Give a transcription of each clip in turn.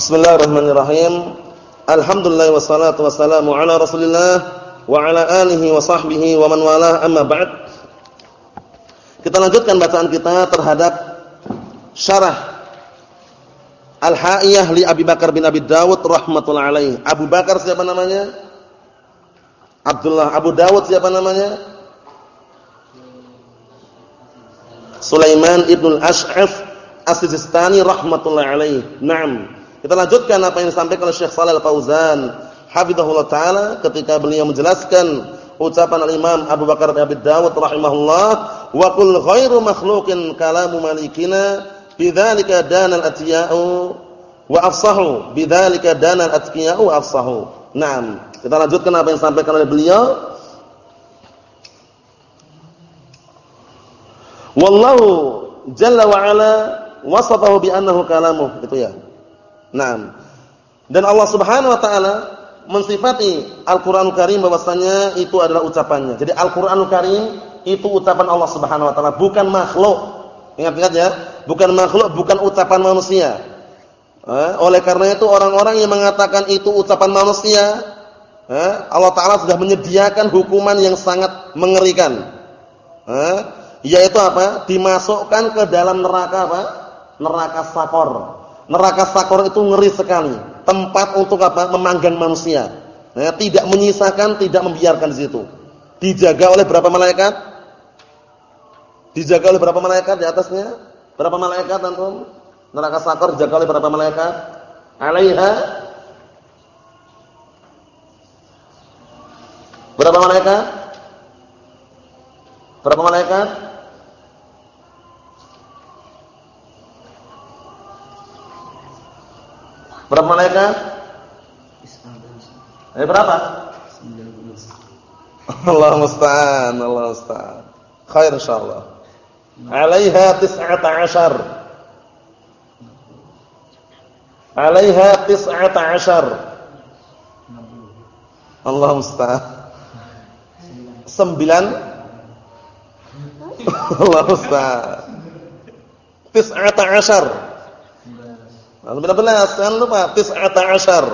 Bismillahirrahmanirrahim. Alhamdulillah wassalatu wassalamu ala Rasulillah wa ala alihi wa sahbihi wa man walah amma ba'd. Kita lanjutkan bacaan kita terhadap syarah Al-Ha'iyah li Abi Bakar bin Abi Dawud rahmatullah alaih. Abu Bakar siapa namanya? Abdullah Abu Dawud siapa namanya? Sulaiman ibn al-Ash'af As-Sijistani rahmatullah alaih. Naam. Kita lanjutkan apa yang disampaikan oleh Syekh Shalal Fauzan hafizahullah taala ketika beliau menjelaskan ucapan al-Imam Abu Bakar bin Abi Dawud rahimahullah wa qul ghairu makhluqin kalamu malikina bidzalika danal atiya'u wa afsahu bidzalika danal atqiya'u wa afsahu. Naam. Kita lanjutkan apa yang disampaikan oleh beliau. Wallahu jalla wa ala wasafahu bi annahu kalamuh, gitu ya. Nah, dan Allah Subhanahu wa taala mensifati Al-Qur'anul Karim bahwasanya itu adalah ucapannya. Jadi Al-Qur'anul Karim itu ucapan Allah Subhanahu wa taala, bukan makhluk. Ingat-ingat ya, bukan makhluk, bukan ucapan manusia. Eh, oleh karena itu orang-orang yang mengatakan itu ucapan manusia, eh, Allah taala sudah menyediakan hukuman yang sangat mengerikan. Eh, yaitu apa? Dimasukkan ke dalam neraka apa? Neraka sakor. Neraka sakor itu ngeri sekali. Tempat untuk apa? Memanggang manusia. Nah, tidak menyisakan, tidak membiarkan di situ. Dijaga oleh berapa malaikat? Dijaga oleh berapa malaikat di atasnya? Berapa malaikat antum? Neraka sakor dijaga oleh berapa malaikat? Alaiha Berapa malaikat? Berapa malaikat? Berapa malaikat? Eh berapa? Allah musta'an, Allah musta'an. Khair insyaallah. 'Alaiha 19. 'Alaiha 19. Allah musta'an. 9 Allah musta'an. 19. Nah, 19 jangan lupa tis'ata asyar.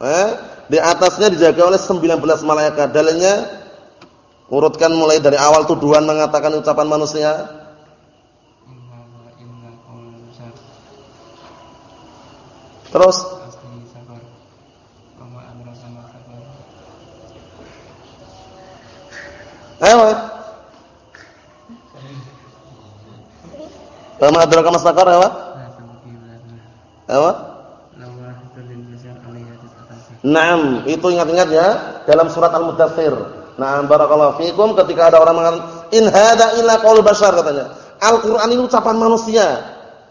Eh, di atasnya dijaga oleh 19 malaikat. Dalilnya urutkan mulai dari awal tuduhan mengatakan ucapan manusia. Terus Ayo. Kama adraka masakar Pak? Apa? Naam, itu ingat-ingat ya dalam surat Al-Mudaththir. Naam barakallahu fikum ketika ada orang mengatakan in hadza illa qaul bashar katanya. Al-Qur'an ini ucapan manusia.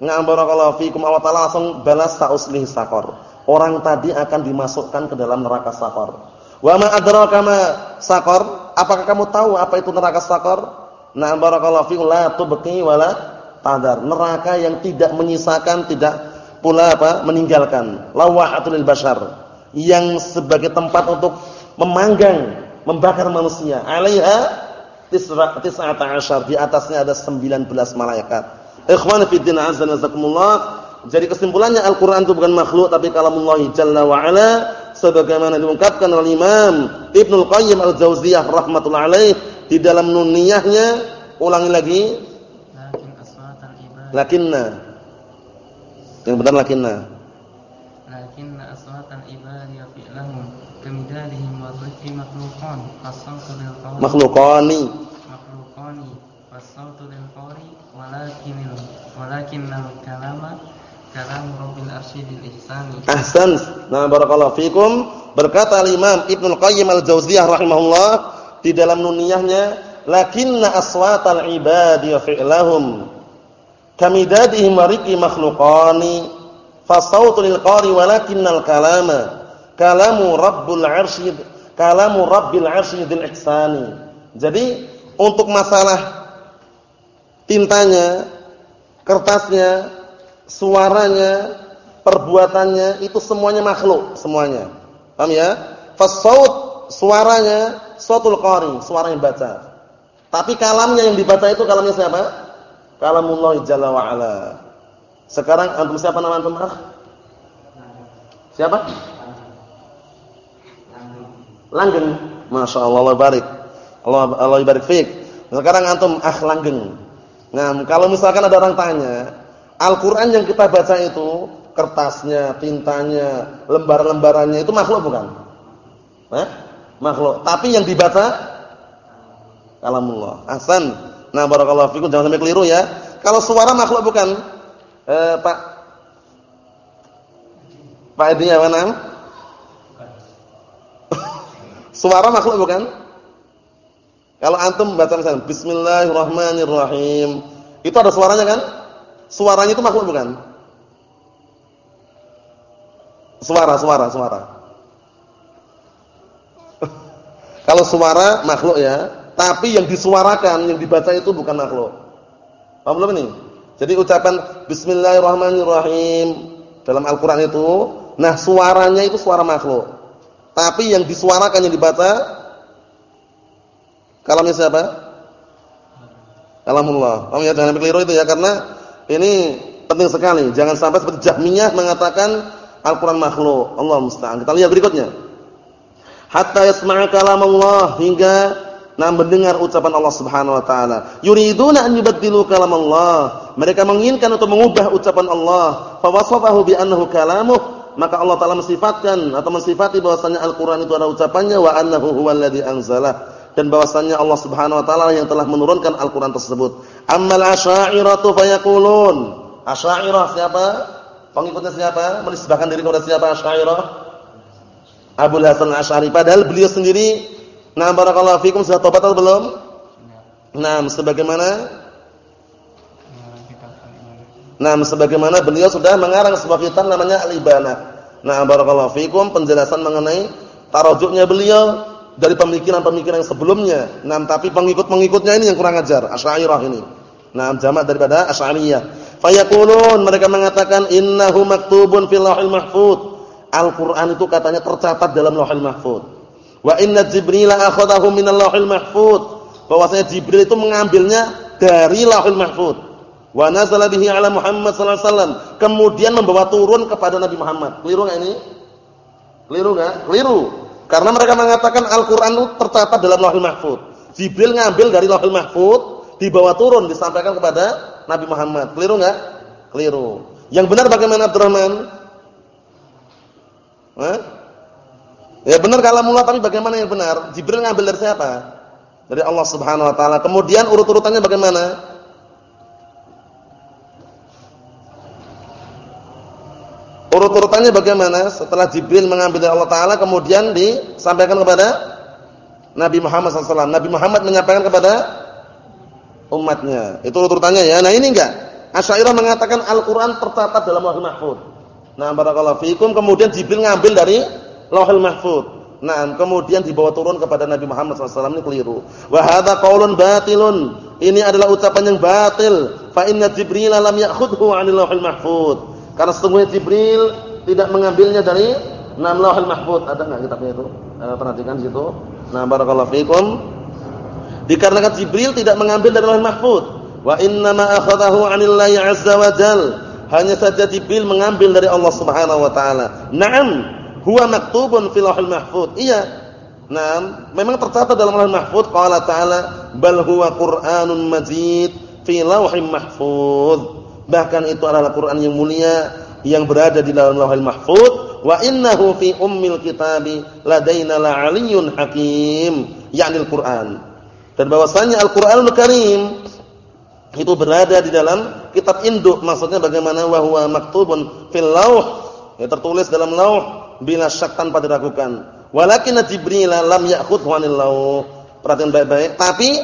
Naam barakallahu fikum Allah Ta'ala langsung balas ta'uslih sakor. Orang tadi akan dimasukkan ke dalam neraka sakor. Wa ma adraka ma sakor? Apakah kamu tahu apa itu neraka sakor? Naam barakallahu fikum la tubqi wala tadar. Neraka yang tidak menyisakan, tidak pula apa? meninggalkan lawahatul bashar yang sebagai tempat untuk memanggang, membakar manusia. Alaiha tis'ata asyar, di atasnya ada 19 malaikat. Ikhwan fi din azza nazakumullah. Jadi kesimpulannya Al-Qur'an itu bukan makhluk tapi kalamullah jalla wa ala sebagaimana diungkapkan oleh Imam Ibnu Qayyim Al-Jauziyah rahimatullah alaih di dalam nuniyahnya ulangi lagi lakinna yang benar lakinna. Lakinna aswatan ibadi fi'lahum kamidalihim wa dhikri makhluqan fasawtu lil qawli. Makhluqani makhluqani fasawtu lil qawli walakin walakinnal kalama kalam rabbil arsyidil ihsani. Ahsan. Nah barakallahu fikum. Berkata al-imam Ibnu Qayyim al-Jauziyah rahimahullah di dalam nuniyahnya lakinna aswatal ibadi fi'lahum kamidadihim wariki makhluqani fasautu lil qari walakinnal kalama kalamu rabbul arsyid kalamu rabbil arsyidil ihsani. Jadi untuk masalah tintanya kertasnya suaranya perbuatannya itu semuanya makhluk semuanya. Paham ya? Fasaut suaranya sautul qari suara yang baca. Tapi kalamnya yang dibaca itu kalamnya siapa Kalamullah jalla wa. Sekarang antum siapa nama antum? Ah? Siapa? Langgeng. Masya Allah, Allah barik. Allah, Allah barik fiik. Sekarang antum ah langgeng. Nah, kalau misalkan ada orang tanya, Al-Quran yang kita baca itu, kertasnya, tintanya, lembar-lembarannya, itu makhluk bukan? Hah? Makhluk. Tapi yang dibaca, kalamullah. Ahsan. Nah, barakallahu fikum, jangan sampai keliru ya. Kalau suara makhluk bukan? Eh, Pak Pak Edi mana? Suara makhluk bukan? Kalau antum baca misalnya Bismillahirrahmanirrahim, itu ada suaranya kan? Suaranya itu makhluk bukan? Suara, suara, suara. Kalau suara makhluk ya, tapi yang disuarakan, yang dibaca itu bukan makhluk. Paham belum ini? Jadi ucapan Bismillahirrahmanirrahim dalam Al-Quran itu, nah suaranya itu suara makhluk. Tapi yang disuarakan yang dibaca kalamnya siapa? Kalamullah. Kamu ya jangan keliru itu ya karena ini penting sekali. Jangan sampai seperti Jahmiyah mengatakan Al-Qur'an makhluk. Allah musta'an. Kita lihat berikutnya. Hatta yasma'a kalamullah hingga nah mendengar ucapan Allah Subhanahu wa taala. Yuriduna an yubaddilu Allah. Mereka menginginkan untuk mengubah ucapan Allah. Fa wasafahu bi annahu kalamuh maka Allah Taala mensifatkan atau mensifati bahwasanya Al-Qur'an itu adalah ucapannya wa annahu huwallazi anzalah dan bahwasanya Allah Subhanahu wa taala yang telah menurunkan Al-Qur'an tersebut. Ammal asy'ariyatu fayaqulun. Asy'ariyah siapa? Pengikutnya siapa? Menisbahkan diri kepada siapa Asy'ariyah? Abu Hasan Asy'ari padahal beliau sendiri Nah barakallahu fikum sudah tobat atau belum? Nah, sebagaimana Nah, sebagaimana beliau sudah mengarang sebuah kitab namanya Al-Ibana. Nah, barakallahu fikum penjelasan mengenai tarajuknya beliau dari pemikiran-pemikiran yang sebelumnya. Nah, tapi pengikut-pengikutnya ini yang kurang ajar, Asy'ariyah ini. Nah, jamak daripada Asy'ariyah. Fayaqulun mereka mengatakan innahu maktubun fil lauhil mahfuz. Al-Qur'an itu katanya tercatat dalam Lauhul Mahfuz. Wa inna Jibril akhadahu minal Lauhil Mahfuz. Bahwasanya Jibril itu mengambilnya dari Lauhul Mahfuz. Wa nazala bihi ala Muhammad sallallahu alaihi wasallam. Kemudian membawa turun kepada Nabi Muhammad. Keliru enggak ini? Keliru enggak? Keliru. Karena mereka mengatakan Al-Qur'an itu tercatat dalam Lauhul Mahfuz. Jibril ngambil dari Lauhul Mahfuz, dibawa turun disampaikan kepada Nabi Muhammad. Keliru enggak? Keliru. Yang benar bagaimana Abdurrahman? Hah? Ya benar kalamullah tapi bagaimana yang benar? Jibril ngambil dari siapa? Dari Allah Subhanahu wa taala. Kemudian urut-urutannya bagaimana? Urut-urutannya bagaimana? Setelah Jibril mengambil dari Allah Taala, kemudian disampaikan kepada Nabi Muhammad SAW. Nabi Muhammad menyampaikan kepada umatnya. Itu urut-urutannya ya. Nah ini enggak. Asy'ariyah mengatakan Al-Quran tercatat dalam Lauhul Mahfuz. Nah, barakallahu fiikum. Kemudian Jibril ngambil dari Lauhul Mahfuz. Nah, kemudian dibawa turun kepada Nabi Muhammad SAW ini keliru. Wa hadza qaulun batilun. Ini adalah ucapan yang batil. Fa inna Jibril lam ya'khudhu 'anil Lauhul Mahfuz. Karena sesungguhnya Jibril tidak mengambilnya dari Nam Lauhul Mahfuz. Ada enggak kitabnya itu? Eh, perhatikan situ. Nah, barakallahu fikum. Dikarenakan Jibril tidak mengambil dari Lauhul Mahfuz. Wa inna ma akhadahu 'anillahi 'azza wa. Hanya saja Jibril mengambil dari Allah Subhanahu wa taala. Naam, huwa maktubun fil Lauhul Mahfuz. Iya. Naam, memang tercatat dalam Lauhul Mahfuz qala ta'ala bal huwa Qur'anun Majid fi Lauhil Mahfuz bahkan itu adalah Quran yang mulia yang berada di dalam Lauhul Mahfuz wa innahu fi ummil kitabi ladaina la'aliyyun hakim. Yakni Al-Qur'an. Dan bahwasanya Al-Qur'anul Karim itu berada di dalam kitab induk. Maksudnya bagaimana? Wa huwa maktubun fil lauh ya tertulis dalam lauh bila syak tanpa diragukan walakin Jibril lam ya'khudhu 'anil lauh perhatian baik-baik tapi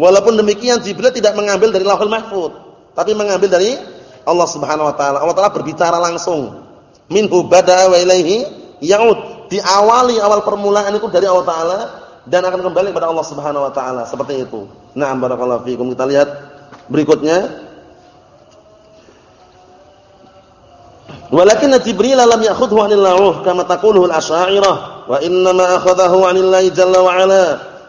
walaupun demikian Jibril tidak mengambil dari Lauhul Mahfuz tapi mengambil dari Allah Subhanahu wa taala. Allah taala berbicara langsung. Minhu bada wa ilaihi yaud. Diawali awal permulaan itu dari Allah taala dan akan kembali kepada Allah Subhanahu wa taala. Seperti itu. Nah, barakallahu fiikum. Kita lihat berikutnya. Walakin Jibril lam ya'khudhu 'anil lauh kama taquluhu al-asy'ariyah wa inna ma akhadhahu 'anillahi jalla wa 'ala.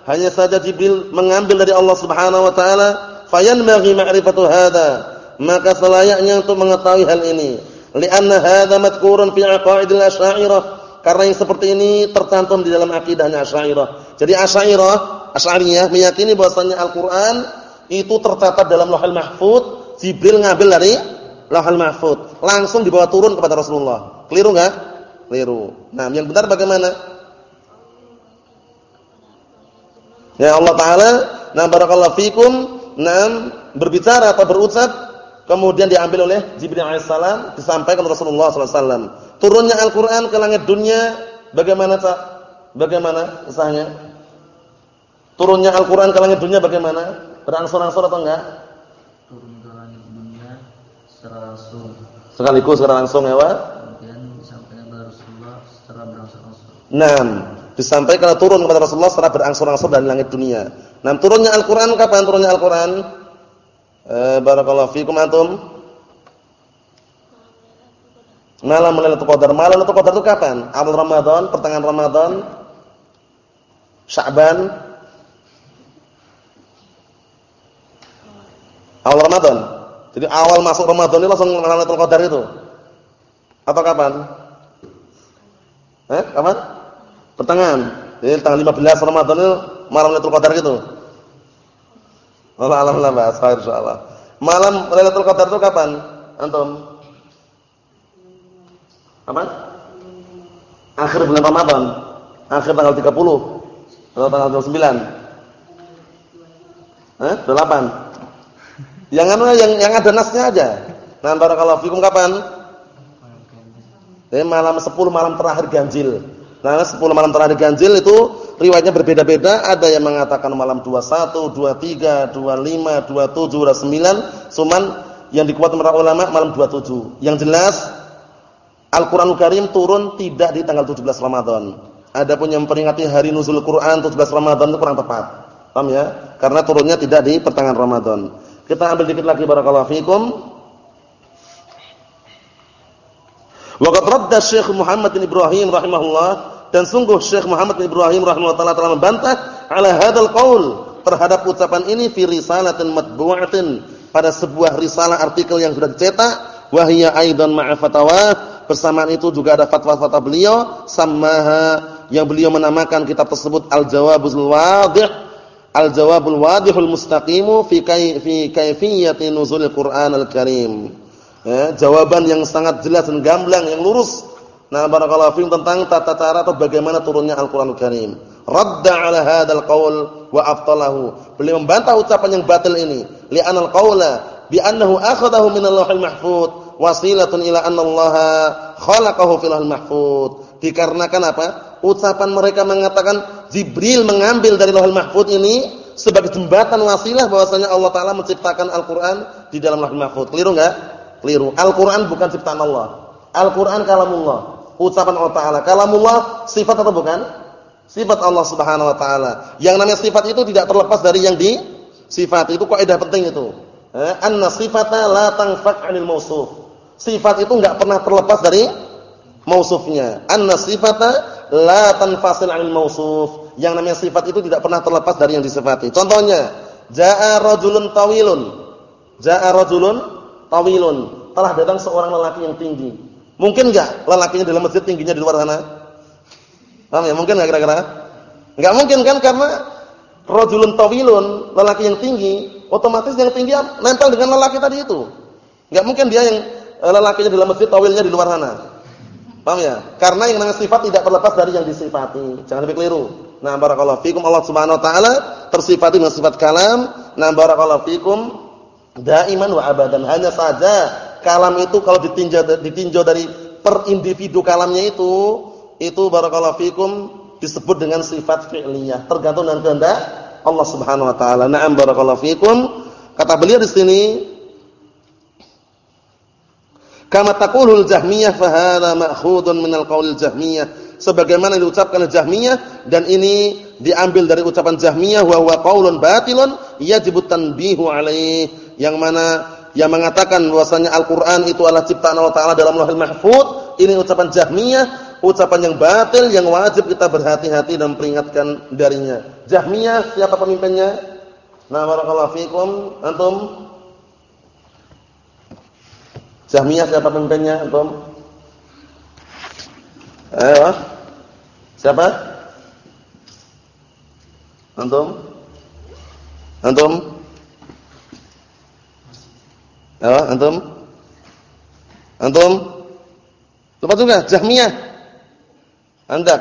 Hanya saja Jibril mengambil dari Allah Subhanahu wa taala fayanbaghi ma'rifatu hadza maka selayaknya untuk mengetahui hal ini Lianna hadza madhkurun fi aqaidil asy'ariyah. Karena yang seperti ini tercantum di dalam akidahnya Asy'ariyah. Jadi Asy'ariyah, Asy'ariyah meyakini bahwasanya Al-Qur'an itu tercatat dalam Lauhul Mahfuz, Jibril ngambil dari Lauhul Mahfuz, langsung dibawa turun kepada Rasulullah. Keliru enggak? Keliru. Nah, yang benar bagaimana? Ya Allah taala, nah barakallahu fikum, nah berbicara atau berucap kemudian diambil oleh Jibril alaihissalam disampaikan Rasulullah SAW. Turunnya Al-Quran ke langit dunia bagaimana tak? Bagaimana usahanya? Turunnya Al-Quran ke langit dunia bagaimana? Berangsur-angsur atau enggak? Turun ke langit dunia secara langsung. Sekaligus secara langsung ya, Pak? Kemudian disampaikan kepada Rasulullah secara berangsur-angsur. Nah, disampaikan turun kepada Rasulullah secara berangsur-angsur dari langit dunia. Nah, turunnya Al-Quran kapan turunnya Al-Quran? Eh, barakallahu fikum antum. Malam Lailatul Qadar. Malam Lailatul Qadar itu kapan? Awal Ramadan, pertengahan Ramadan, Sya'ban. Awal Ramadan. Jadi awal masuk Ramadan itu langsung Lailatul Qadar itu. Atau kapan? Eh, kapan? Pertengahan. Jadi tanggal 15 Ramadan itu malam Lailatul Qadar gitu. Allah alam lah insyaallah. Malam Lailatul Qadar itu kapan? Antum? Kapan? Akhir bulan Ramadan. Akhir tanggal 30 atau tanggal 29. Eh? 28. Yang anu yang yang ada nasnya aja. Nah, barakallahu fikum kapan? Eh, malam 10 malam terakhir ganjil. Nah, 10 malam terakhir ganjil itu riwayatnya berbeda-beda, ada yang mengatakan malam 21, 23, 25, 27, 29, cuman yang dikuatkan para ulama malam 27. Yang jelas Al-Qur'anul Karim turun tidak di tanggal 17 Ramadan. Adapun yang memperingati hari nuzul Quran 17 Ramadan itu kurang tepat. Paham ya? Karena turunnya tidak di pertengahan Ramadan. Kita ambil dikit lagi barakallahu fikum. Waqad radda Syekh Muhammad bin Ibrahim rahimahullah dan sungguh Syekh Muhammad bin Ibrahim rahimahullah taala telah membantah ala hadzal qaul terhadap ucapan ini fi risalatin matbu'atin pada sebuah risalah artikel yang sudah dicetak wa hiya aidan ma'a fatawa bersamaan itu juga ada fatwa-fatwa beliau samaha yang beliau menamakan kitab tersebut al-jawabul wadih al-jawabul wadihul mustaqimu fi kay fi kayfiyati nuzulil Qur'an al-Karim ya, jawaban yang sangat jelas dan gamblang yang lurus Nah, barakallahu fiikum tentang tata cara atau bagaimana turunnya Al-Qur'anul Karim. Radda 'ala hadzal qaul wa aftalahu. Beliau membantah ucapan yang batil ini, li'anal qaula bi annahu akhadahu min Allahil mahfuz wasilatun ila anna Allah khalaqahu fil mahfuz. Dikarenakan apa? Ucapan mereka mengatakan Jibril mengambil dari Lauhul Mahfuz ini sebagai jembatan wasilah bahwasanya Allah taala menciptakan Al-Qur'an di dalam Lauhul Mahfuz. Keliru enggak? Keliru. Al-Qur'an bukan ciptaan Allah. Al-Qur'an kalamullah ucapan Allah Taala. Kalamullah sifat atau bukan? Sifat Allah Subhanahu Wa Taala. Yang namanya sifat itu tidak terlepas dari yang di sifat. Itu kaidah penting itu. Eh, anna sifata la tanfak 'anil mausuf. Sifat itu enggak pernah terlepas dari mausufnya. Anna sifata la tanfasil 'anil mausuf. Yang namanya sifat itu tidak pernah terlepas dari yang disifati. Contohnya, jaa rajulun tawilun. Jaa rajulun tawilun. Telah datang seorang lelaki yang tinggi. Mungkin enggak lelakinya dalam masjid tingginya di luar sana? Paham ya? Mungkin enggak kira-kira? Enggak mungkin kan karena rajulun tawilun, lelaki yang tinggi, otomatis yang tinggi nempel dengan lelaki tadi itu. Enggak mungkin dia yang eh, lelakinya dalam masjid tawilnya di luar sana. Paham ya? Karena yang namanya sifat tidak terlepas dari yang disifati. Jangan sampai keliru. Nah, barakallahu fikum Allah Subhanahu wa taala tersifati dengan sifat kalam. Nah, barakallahu fikum daiman wa abadan. Hanya saja kalam itu kalau ditinjau ditinjau dari per individu kalamnya itu itu barakallahu fikum disebut dengan sifat fi'liyah tergantung dengan kehendak Allah Subhanahu wa taala. Na'am barakallahu fikum. Kata beliau di sini Kama taqulul Jahmiyah fa hadza ma'khudun min Jahmiyah. Sebagaimana diucapkan Jahmiyah dan ini diambil dari ucapan Jahmiyah wa huwa qaulun batilun yajibu tanbihu alaih. Yang mana yang mengatakan bahwasanya Al-Qur'an itu adalah ciptaan Allah taala dalam Lauhul Mahfuz, ini ucapan Jahmiyah, ucapan yang batil yang wajib kita berhati-hati dan peringatkan darinya. Jahmiyah siapa pemimpinnya? Nah, barakallahu fikum, antum Jahmiyah siapa pemimpinnya, Antum? Ayo. Siapa? Antum? Antum? Ayo, antum? Antum? Lupa juga Jahmiyah. Anda.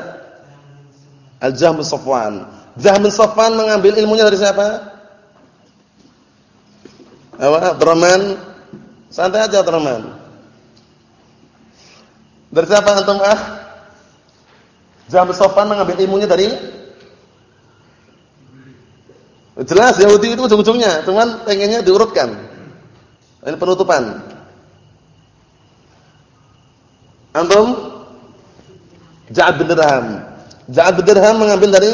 Al-Jahm bin Safwan. Jahm bin Safwan mengambil ilmunya dari siapa? Apa? Abdurrahman. Santai aja Abdurrahman. Dari siapa antum ah? Jahm bin Safwan mengambil ilmunya dari Jelas Yahudi itu ujung-ujungnya, cuman pengennya diurutkan. Ini penutupan. Antum? Ja'ad bin Dirham. Ja'ad mengambil dari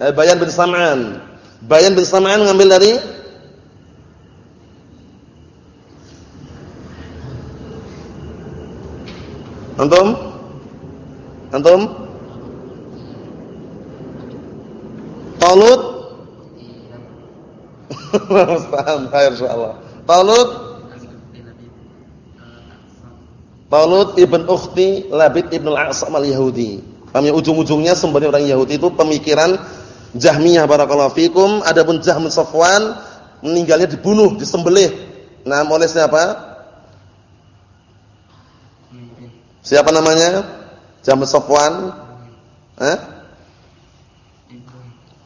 eh, Bayan bin Sam'an. Bayan bin mengambil dari Antum? Antum? Talut? Khair insyaallah. Talut? Talut ibn Ukhti Labid ibn al-A'sam al-Yahudi. Paham ya? Ujung-ujungnya sumbernya orang Yahudi itu pemikiran Jahmiyah barakallahu fikum, adapun Jahm Safwan meninggalnya dibunuh, disembelih. Nah, oleh siapa? Siapa namanya? Jahm Safwan? Eh?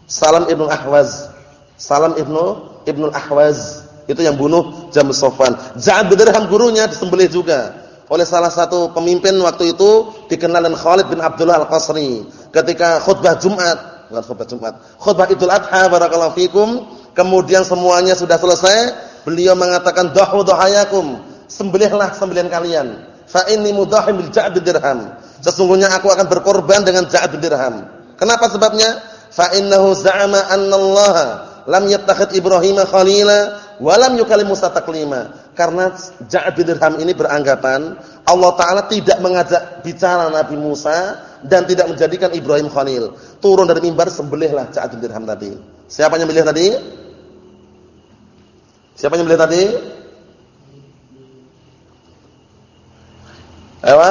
Salam Ibnu Ahwaz. Salam Ibnu Ibnu Ahwaz. Itu yang bunuh Jahm Safwan. Ja'ad bin Dirham gurunya disembelih juga oleh salah satu pemimpin waktu itu dikenal dengan Khalid bin Abdullah Al-Qasri ketika khutbah Jumat bukan khutbah Jumat. Khutbah Idul Adha barakallahu fikum. Kemudian semuanya sudah selesai, beliau mengatakan dahu dahayakum, sembelihlah sembelihan kalian. Fa inni mudahim bil ja'd dirham. Sesungguhnya aku akan berkorban dengan ja'd dirham. Kenapa sebabnya? Fa innahu za'ama anna Allah lam yattakhid Ibrahim khalila wa lam yukallim Musa taklima. Karena Ja'd Dirham ini beranggapan Allah taala tidak mengajak bicara Nabi Musa dan tidak menjadikan Ibrahim khalil turun dari mimbar sembelihlah bin Dirham tadi. Siapa yang milih tadi? Siapa yang milih tadi? Ewa?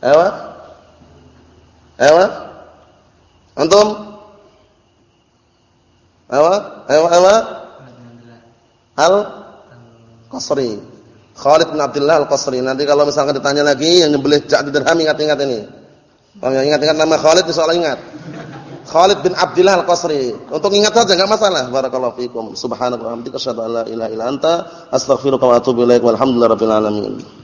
Ewa? Ewa? Antum? Ewa? Ewa? Ewa? Al Qasri. Khalid bin Abdullah Al-Qasri. Nanti kalau misalkan ditanya lagi yang nyembelih bin Dirham ingat-ingat ini. Kalau yang ingat-ingat nama Khalid insyaallah ingat. Khalid bin Abdullah Al-Qasri. Untuk ingat saja enggak masalah. Barakallahu fiikum. Subhanallah wa bihamdika asyhadu ilaha illa anta wa atubu alamin.